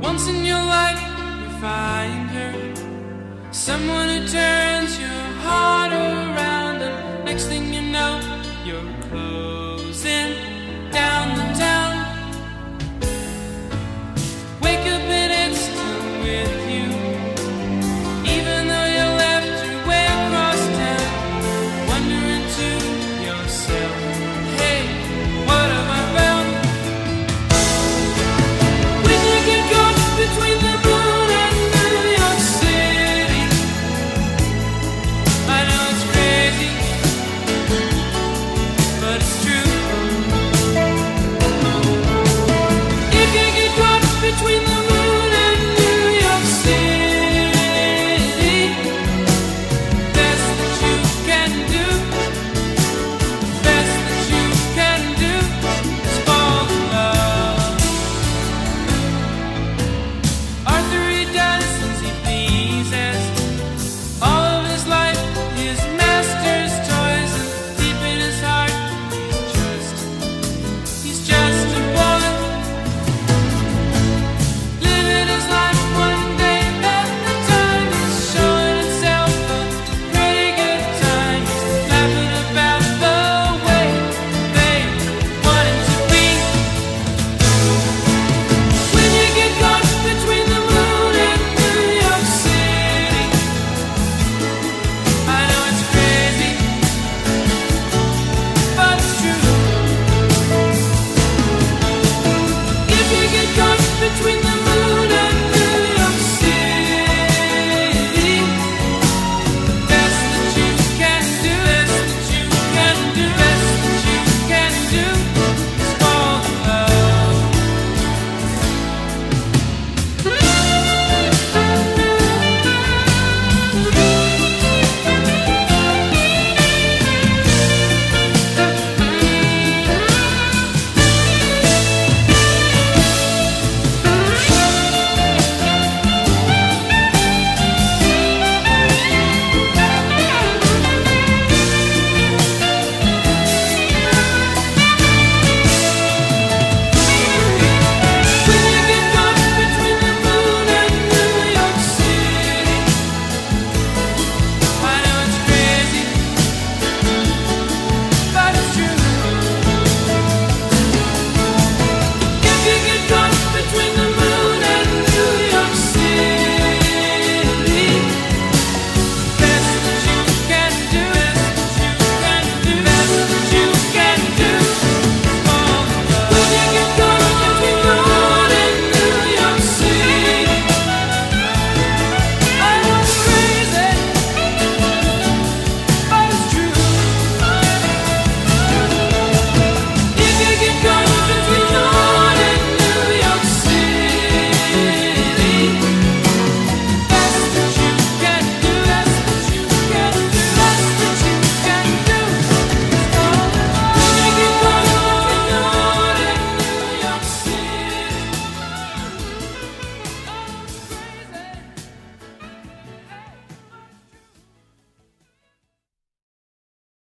Once in your life, you find her. Someone who turns your heart around, and next thing you know, you're.